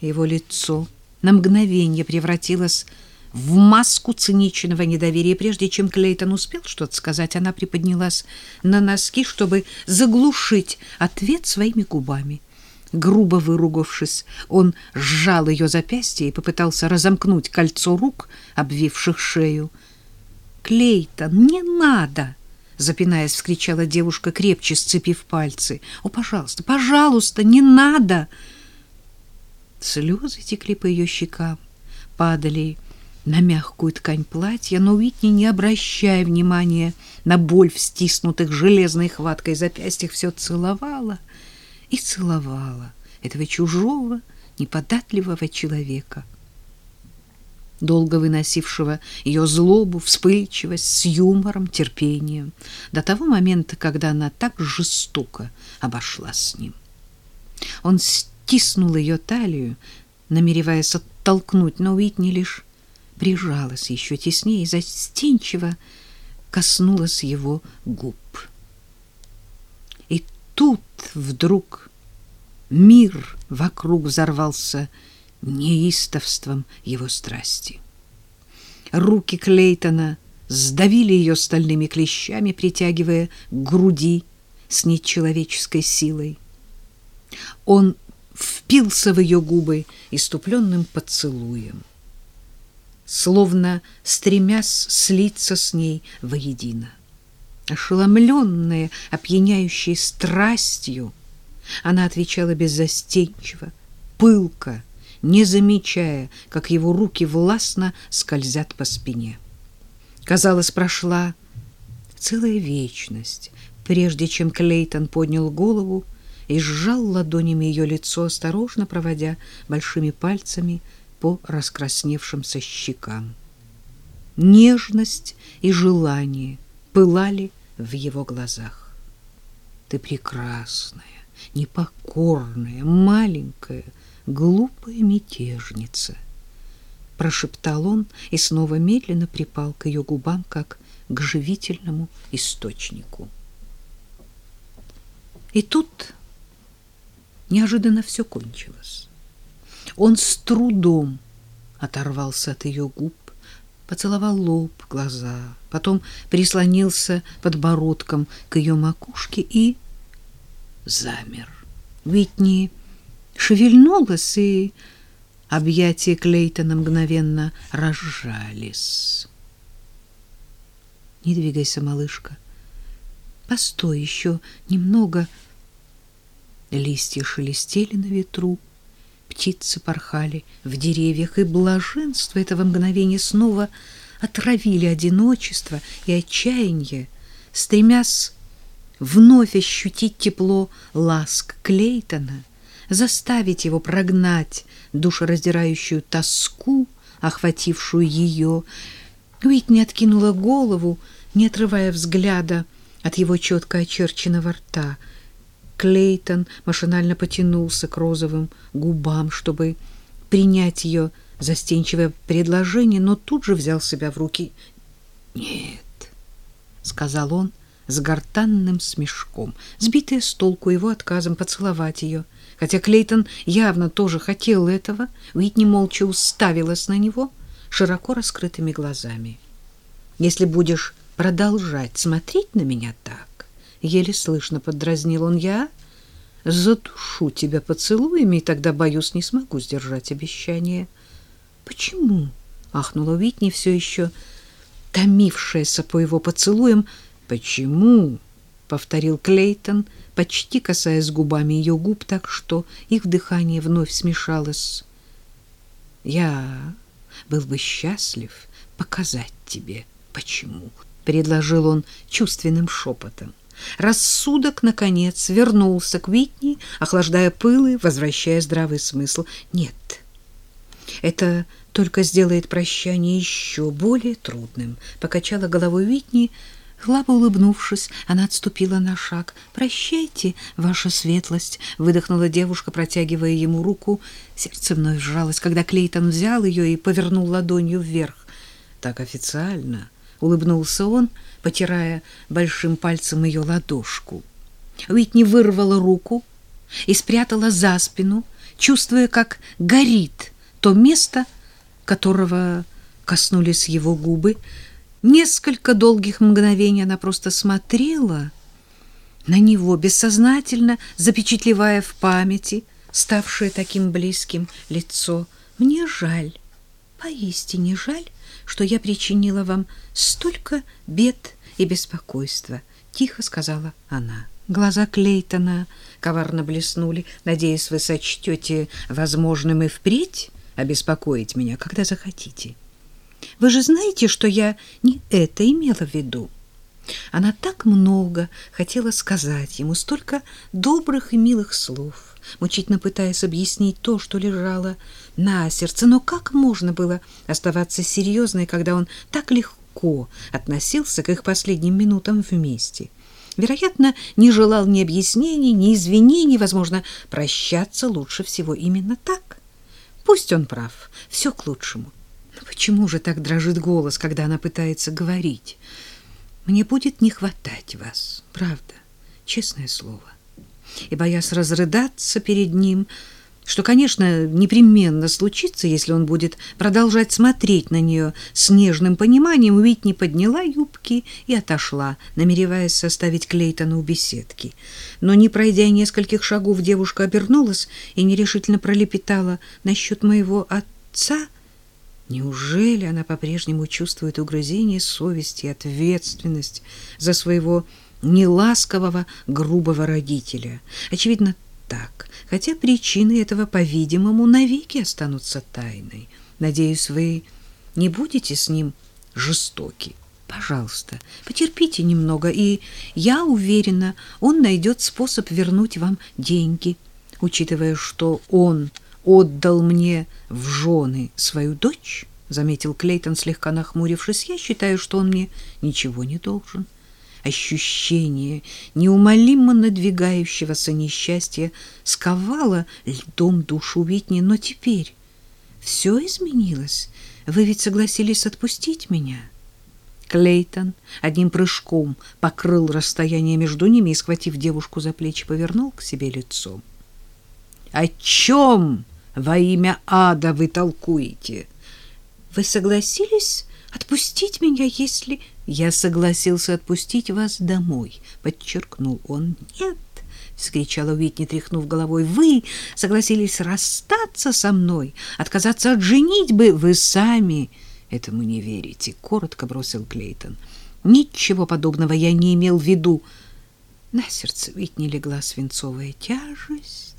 Его лицо на мгновение превратилось в маску циничного недоверия. Прежде чем Клейтон успел что-то сказать, она приподнялась на носки, чтобы заглушить ответ своими губами. Грубо выругавшись, он сжал ее запястье и попытался разомкнуть кольцо рук, обвивших шею. «Клейтон, не надо!» — запинаясь, вскричала девушка, крепче сцепив пальцы. «О, пожалуйста, пожалуйста, не надо!» Слезы текли по ее щекам, падали на мягкую ткань платья, но Уитни, не обращая внимания на боль в стиснутых железной хваткой запястьях, все целовала и целовала этого чужого, неподатливого человека, долго выносившего ее злобу, вспыльчивость с юмором, терпением, до того момента, когда она так жестоко обошла с ним. Он стиснул ее талию, намереваясь оттолкнуть, но Уитни лишь прижалась еще теснее и застенчиво коснулась его губ. И тут вдруг мир вокруг взорвался неистовством его страсти. Руки Клейтона сдавили ее стальными клещами, притягивая к груди с нечеловеческой силой. Он впился в ее губы иступленным поцелуем, словно стремясь слиться с ней воедино. Ошеломленная, опьяняющей страстью, она отвечала беззастенчиво, пылко, не замечая, как его руки властно скользят по спине. Казалось, прошла целая вечность, прежде чем Клейтон поднял голову и сжал ладонями ее лицо, осторожно проводя большими пальцами по раскрасневшимся щекам. Нежность и желание пылали в его глазах. Ты прекрасная, непокорная, маленькая, глупая мятежница, прошептал он и снова медленно припал к ее губам, как к живительному источнику. И тут Неожиданно все кончилось. Он с трудом оторвался от ее губ, поцеловал лоб, глаза, потом прислонился подбородком к ее макушке и замер. Витни шевельнулась, и объятия Клейтона мгновенно разжались. «Не двигайся, малышка. Постой еще немного», Листья шелестели на ветру, птицы порхали в деревьях, и блаженство этого мгновения снова отравили одиночество и отчаяние, стремясь вновь ощутить тепло ласк Клейтона, заставить его прогнать душераздирающую тоску, охватившую ее. Уитни откинула голову, не отрывая взгляда от его четко очерченного рта — Клейтон машинально потянулся к розовым губам, чтобы принять ее застенчивое предложение, но тут же взял себя в руки. «Нет», — сказал он с гортанным смешком, сбитый с толку его отказом поцеловать ее. Хотя Клейтон явно тоже хотел этого, Уитни молча уставилась на него широко раскрытыми глазами. «Если будешь продолжать смотреть на меня так, еле слышно поддразнил он я, задушу тебя поцелуями, и тогда, боюсь, не смогу сдержать обещание. Почему? ахнула Витни, все еще томившаяся по его поцелуям. Почему? повторил Клейтон, почти касаясь губами ее губ, так что их дыхание вновь смешалось. Я был бы счастлив показать тебе, почему, предложил он чувственным шепотом. Рассудок, наконец, вернулся к Витни, охлаждая пылы, возвращая здравый смысл. Нет, это только сделает прощание еще более трудным. Покачала головой Витни, Слабо улыбнувшись, она отступила на шаг. «Прощайте, ваша светлость!» — выдохнула девушка, протягивая ему руку. Сердце вновь сжалось, когда Клейтон взял ее и повернул ладонью вверх. Так официально — улыбнулся он, потирая большим пальцем ее ладошку. Уитни вырвала руку и спрятала за спину, чувствуя, как горит то место, которого коснулись его губы. Несколько долгих мгновений она просто смотрела на него, бессознательно запечатлевая в памяти ставшее таким близким лицо. «Мне жаль, поистине жаль, что я причинила вам столько бед и беспокойства», — тихо сказала она. Глаза Клейтона коварно блеснули. «Надеюсь, вы сочтете возможным и впредь обеспокоить меня, когда захотите. Вы же знаете, что я не это имела в виду. Она так много хотела сказать ему, столько добрых и милых слов, мучительно пытаясь объяснить то, что лежало на сердце. Но как можно было оставаться серьезной, когда он так легко относился к их последним минутам вместе? Вероятно, не желал ни объяснений, ни извинений, возможно, прощаться лучше всего именно так. Пусть он прав, все к лучшему. Но почему же так дрожит голос, когда она пытается говорить? Мне будет не хватать вас, правда, честное слово. И, боясь разрыдаться перед ним, что, конечно, непременно случится, если он будет продолжать смотреть на нее с нежным пониманием, Уитни подняла юбки и отошла, намереваясь составить Клейтона у беседки. Но, не пройдя нескольких шагов, девушка обернулась и нерешительно пролепетала насчет моего отца. Неужели она по-прежнему чувствует угрызение совести и ответственность за своего неласкового, грубого родителя? Очевидно, так, хотя причины этого, по-видимому, навеки останутся тайной. Надеюсь, вы не будете с ним жестоки. Пожалуйста, потерпите немного, и я уверена, он найдет способ вернуть вам деньги, учитывая, что он отдал мне в жены свою дочь, заметил Клейтон, слегка нахмурившись. Я считаю, что он мне ничего не должен ощущение неумолимо надвигающегося несчастья сковало льдом душу Витни, но теперь все изменилось. Вы ведь согласились отпустить меня. Клейтон одним прыжком покрыл расстояние между ними и, схватив девушку за плечи, повернул к себе лицом. — О чем во имя ада вы толкуете? — Вы согласились отпустить меня, если я согласился отпустить вас домой, подчеркнул он. Нет, вскричала Уитни, тряхнув головой. Вы согласились расстаться со мной, отказаться от женитьбы, вы сами этому не верите, коротко бросил Клейтон. Ничего подобного я не имел в виду. На сердце Уитни легла свинцовая тяжесть.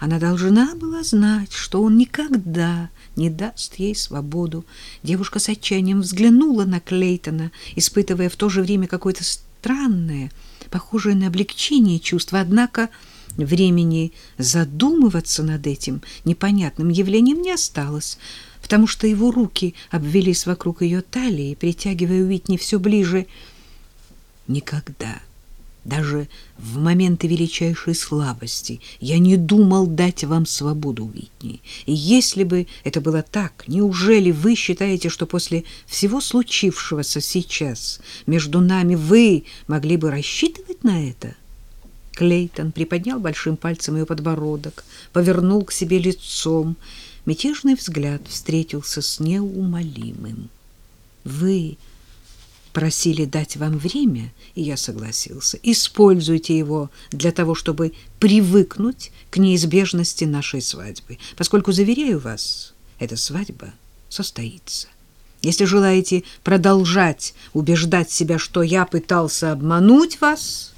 Она должна была знать, что он никогда не даст ей свободу. Девушка с отчаянием взглянула на Клейтона, испытывая в то же время какое-то странное, похожее на облегчение чувство, однако времени задумываться над этим непонятным явлением не осталось, потому что его руки обвелись вокруг ее талии, притягивая Уитни все ближе. Никогда даже в моменты величайшей слабости я не думал дать вам свободу, Витни. И если бы это было так, неужели вы считаете, что после всего случившегося сейчас между нами вы могли бы рассчитывать на это? Клейтон приподнял большим пальцем ее подбородок, повернул к себе лицом. Мятежный взгляд встретился с неумолимым. Вы просили дать вам время, и я согласился. Используйте его для того, чтобы привыкнуть к неизбежности нашей свадьбы, поскольку, заверяю вас, эта свадьба состоится. Если желаете продолжать убеждать себя, что я пытался обмануть вас,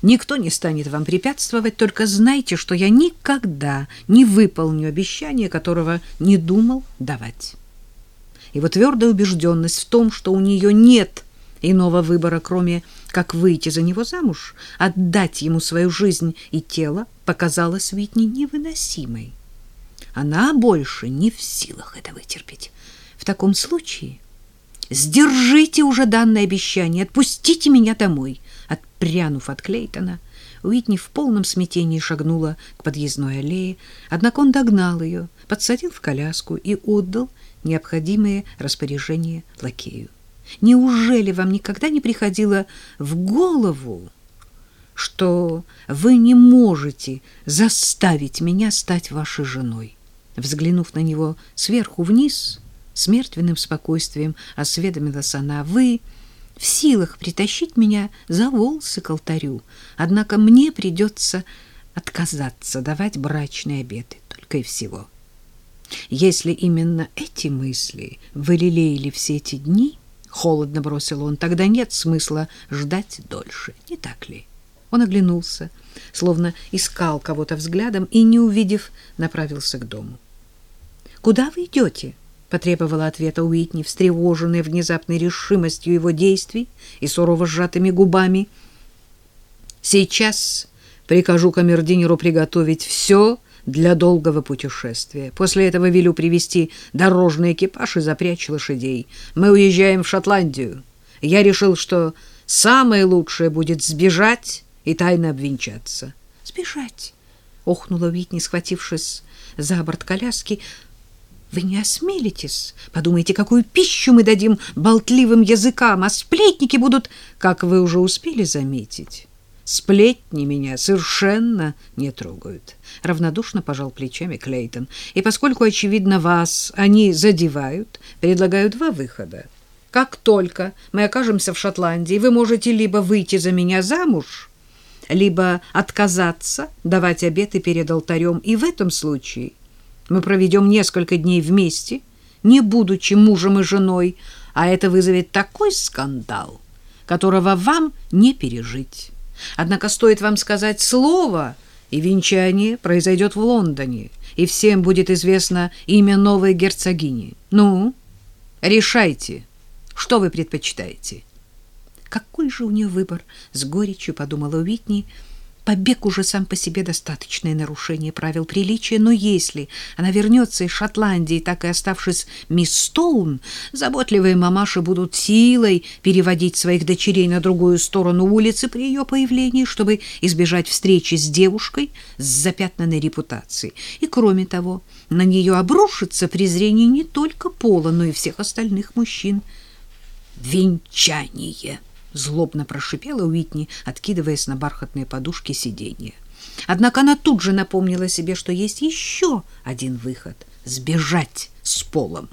никто не станет вам препятствовать, только знайте, что я никогда не выполню обещание, которого не думал давать. Его твердая убежденность в том, что у нее нет иного выбора, кроме как выйти за него замуж, отдать ему свою жизнь и тело, показалась Витни невыносимой. Она больше не в силах это вытерпеть. В таком случае сдержите уже данное обещание, отпустите меня домой. Отпрянув от Клейтона, Уитни в полном смятении шагнула к подъездной аллее, однако он догнал ее, подсадил в коляску и отдал необходимые распоряжения лакею. Неужели вам никогда не приходило в голову, что вы не можете заставить меня стать вашей женой. Взглянув на него сверху вниз, с мертвенным спокойствием осведомилась она, вы в силах притащить меня за волосы к алтарю, однако мне придется отказаться давать брачные обеты, только и всего. Если именно эти мысли вы лелеяли все эти дни, холодно бросил он, тогда нет смысла ждать дольше, не так ли? Он оглянулся, словно искал кого-то взглядом и, не увидев, направился к дому. «Куда вы идете?» — потребовала ответа Уитни, встревоженная внезапной решимостью его действий и сурово сжатыми губами. «Сейчас прикажу камердинеру приготовить все для долгого путешествия. После этого велю привести дорожный экипаж и запрячь лошадей. Мы уезжаем в Шотландию. Я решил, что самое лучшее будет сбежать и тайно обвенчаться. — Сбежать! — охнула Витни, схватившись за борт коляски. — Вы не осмелитесь. Подумайте, какую пищу мы дадим болтливым языкам, а сплетники будут, как вы уже успели заметить. Сплетни меня совершенно не трогают. Равнодушно пожал плечами Клейтон. И поскольку, очевидно, вас они задевают, предлагаю два выхода. Как только мы окажемся в Шотландии, вы можете либо выйти за меня замуж, либо отказаться давать обеты перед алтарем, и в этом случае мы проведем несколько дней вместе, не будучи мужем и женой, а это вызовет такой скандал, которого вам не пережить. Однако стоит вам сказать слово, и венчание произойдет в Лондоне, и всем будет известно имя новой герцогини. Ну, решайте, что вы предпочитаете. Какой же у нее выбор, с горечью подумала Уитни. Побег уже сам по себе достаточное нарушение правил приличия, но если она вернется из Шотландии, так и оставшись мисс Стоун, заботливые мамаши будут силой переводить своих дочерей на другую сторону улицы при ее появлении, чтобы избежать встречи с девушкой с запятнанной репутацией. И кроме того, на нее обрушится презрение не только Пола, но и всех остальных мужчин. Венчание! Злобно прошипела Уитни, откидываясь на бархатные подушки сиденья. Однако она тут же напомнила себе, что есть еще один выход сбежать с полом.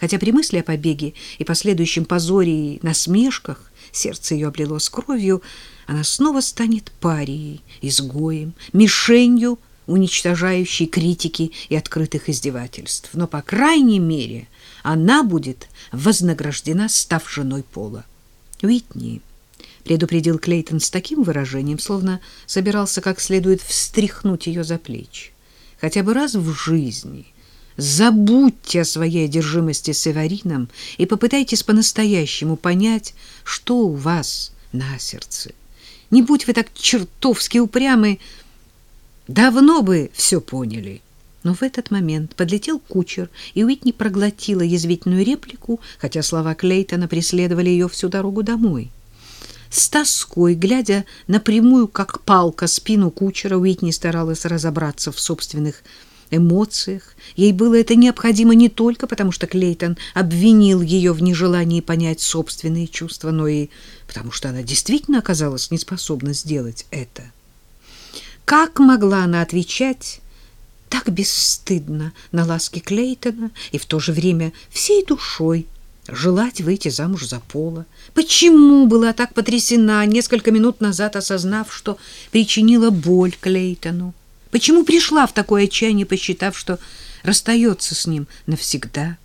Хотя при мысли о побеге и последующем позоре и насмешках сердце ее облилось кровью, она снова станет парией, изгоем, мишенью уничтожающей критики и открытых издевательств. Но, по крайней мере, она будет вознаграждена, став женой Пола. Уитни, предупредил Клейтон с таким выражением, словно собирался как следует встряхнуть ее за плечи. Хотя бы раз в жизни забудьте о своей одержимости с Эварином и попытайтесь по-настоящему понять, что у вас на сердце. Не будь вы так чертовски упрямы, давно бы все поняли. Но в этот момент подлетел кучер, и Уитни проглотила язвительную реплику, хотя слова Клейтона преследовали ее всю дорогу домой. С тоской, глядя напрямую, как палка, спину кучера, Уитни старалась разобраться в собственных эмоциях. Ей было это необходимо не только потому, что Клейтон обвинил ее в нежелании понять собственные чувства, но и потому, что она действительно оказалась неспособна сделать это. Как могла она отвечать так бесстыдно на ласки Клейтона и в то же время всей душой желать выйти замуж за Пола? Почему была так потрясена, несколько минут назад осознав, что причинила боль Клейтону? Почему пришла в такое отчаяние, посчитав, что расстается с ним навсегда?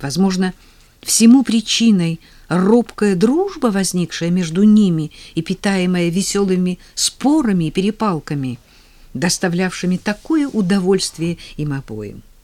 Возможно, всему причиной робкая дружба, возникшая между ними и питаемая веселыми спорами и перепалками – доставлявшими такое удовольствие им обоим.